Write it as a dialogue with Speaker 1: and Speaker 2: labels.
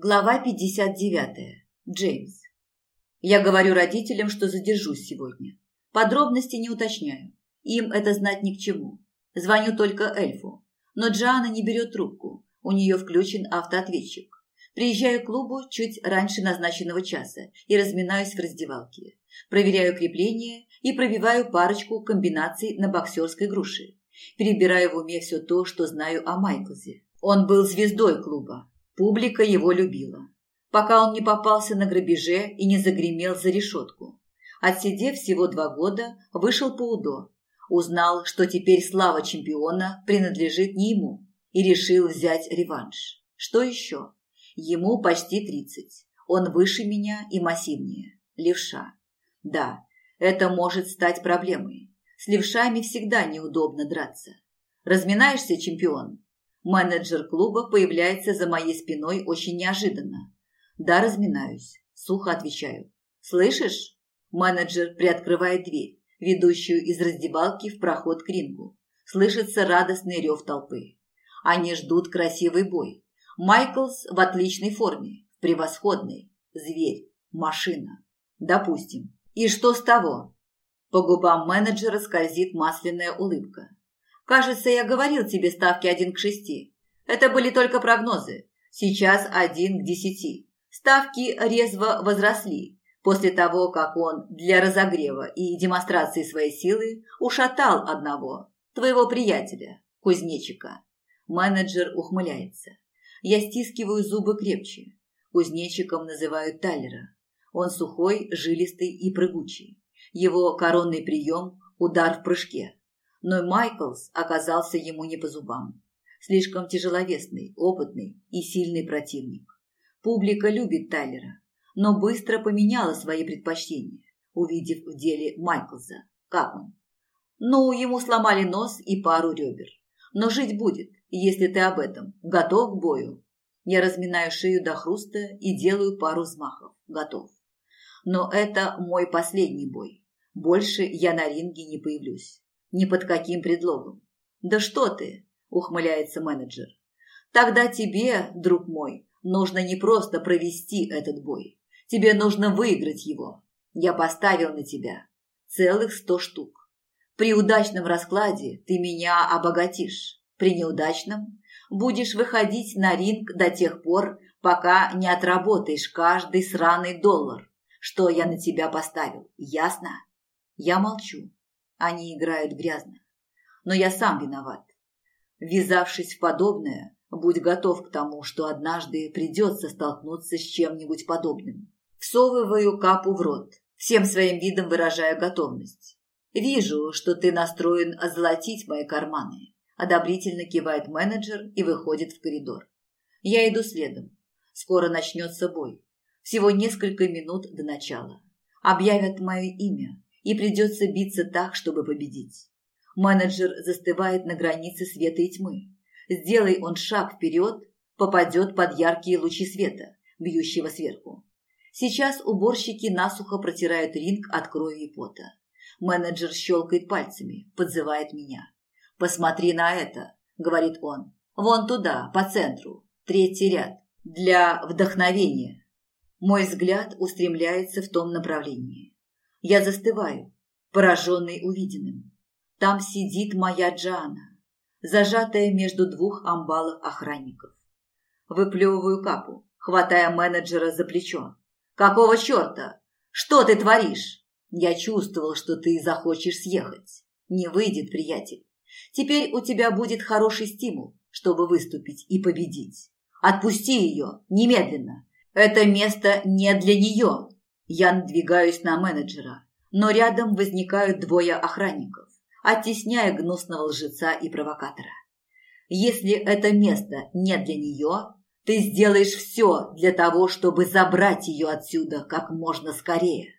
Speaker 1: Глава 59. Джеймс. Я говорю родителям, что задержусь сегодня. Подробности не уточняю. Им это знать ни к чему. Звоню только эльфу. Но Джоанна не берет трубку. У нее включен автоответчик. Приезжаю к клубу чуть раньше назначенного часа и разминаюсь в раздевалке. Проверяю крепление и пробиваю парочку комбинаций на боксерской груши. Перебираю в уме все то, что знаю о Майклзе. Он был звездой клуба, Публика его любила, пока он не попался на грабеже и не загремел за решетку. Отсидев всего два года, вышел по УДО, узнал, что теперь слава чемпиона принадлежит не ему, и решил взять реванш. Что еще? Ему почти тридцать. Он выше меня и массивнее. Левша. Да, это может стать проблемой. С левшами всегда неудобно драться. Разминаешься, чемпион? Менеджер клуба появляется за моей спиной очень неожиданно. Да, разминаюсь. Сухо отвечаю. «Слышишь?» Менеджер приоткрывает дверь, ведущую из раздевалки в проход к рингу. Слышится радостный рев толпы. Они ждут красивый бой. Майклс в отличной форме, превосходный. Зверь, машина. Допустим. И что с того? По губам менеджера скользит масляная улыбка. Кажется, я говорил тебе ставки один к шести. Это были только прогнозы. Сейчас один к десяти. Ставки резво возросли после того, как он для разогрева и демонстрации своей силы ушатал одного, твоего приятеля, кузнечика. Менеджер ухмыляется. Я стискиваю зубы крепче. Кузнечиком называют Таллера. Он сухой, жилистый и прыгучий. Его коронный прием – удар в прыжке но Майклс оказался ему не по зубам. Слишком тяжеловесный, опытный и сильный противник. Публика любит Тайлера, но быстро поменяла свои предпочтения, увидев в деле Майклса Как он? Ну, ему сломали нос и пару ребер. Но жить будет, если ты об этом. Готов к бою? Я разминаю шею до хруста и делаю пару взмахов. Готов. Но это мой последний бой. Больше я на ринге не появлюсь. Ни под каким предлогом. Да что ты, ухмыляется менеджер. Тогда тебе, друг мой, нужно не просто провести этот бой. Тебе нужно выиграть его. Я поставил на тебя целых сто штук. При удачном раскладе ты меня обогатишь. При неудачном будешь выходить на ринг до тех пор, пока не отработаешь каждый сраный доллар, что я на тебя поставил. Ясно? Я молчу. Они играют грязно. Но я сам виноват. Ввязавшись в подобное, будь готов к тому, что однажды придется столкнуться с чем-нибудь подобным. Всовываю капу в рот, всем своим видом выражая готовность. Вижу, что ты настроен озолотить мои карманы. Одобрительно кивает менеджер и выходит в коридор. Я иду следом. Скоро начнется бой. Всего несколько минут до начала. Объявят мое имя, и придется биться так, чтобы победить. Менеджер застывает на границе света и тьмы. Сделай он шаг вперед, попадет под яркие лучи света, бьющего сверху. Сейчас уборщики насухо протирают ринг от крови и пота. Менеджер щелкает пальцами, подзывает меня. «Посмотри на это», — говорит он. «Вон туда, по центру, третий ряд, для вдохновения». Мой взгляд устремляется в том направлении. Я застываю, пораженный увиденным. Там сидит моя Джана, зажатая между двух амбалов охранников. Выплевываю капу, хватая менеджера за плечо. «Какого черта? Что ты творишь?» «Я чувствовал, что ты захочешь съехать. Не выйдет, приятель. Теперь у тебя будет хороший стимул, чтобы выступить и победить. Отпусти ее немедленно. Это место не для нее. Я надвигаюсь на менеджера, но рядом возникают двое охранников, оттесняя гнусного лжеца и провокатора. Если это место не для нее, ты сделаешь все для того, чтобы забрать ее отсюда как можно скорее.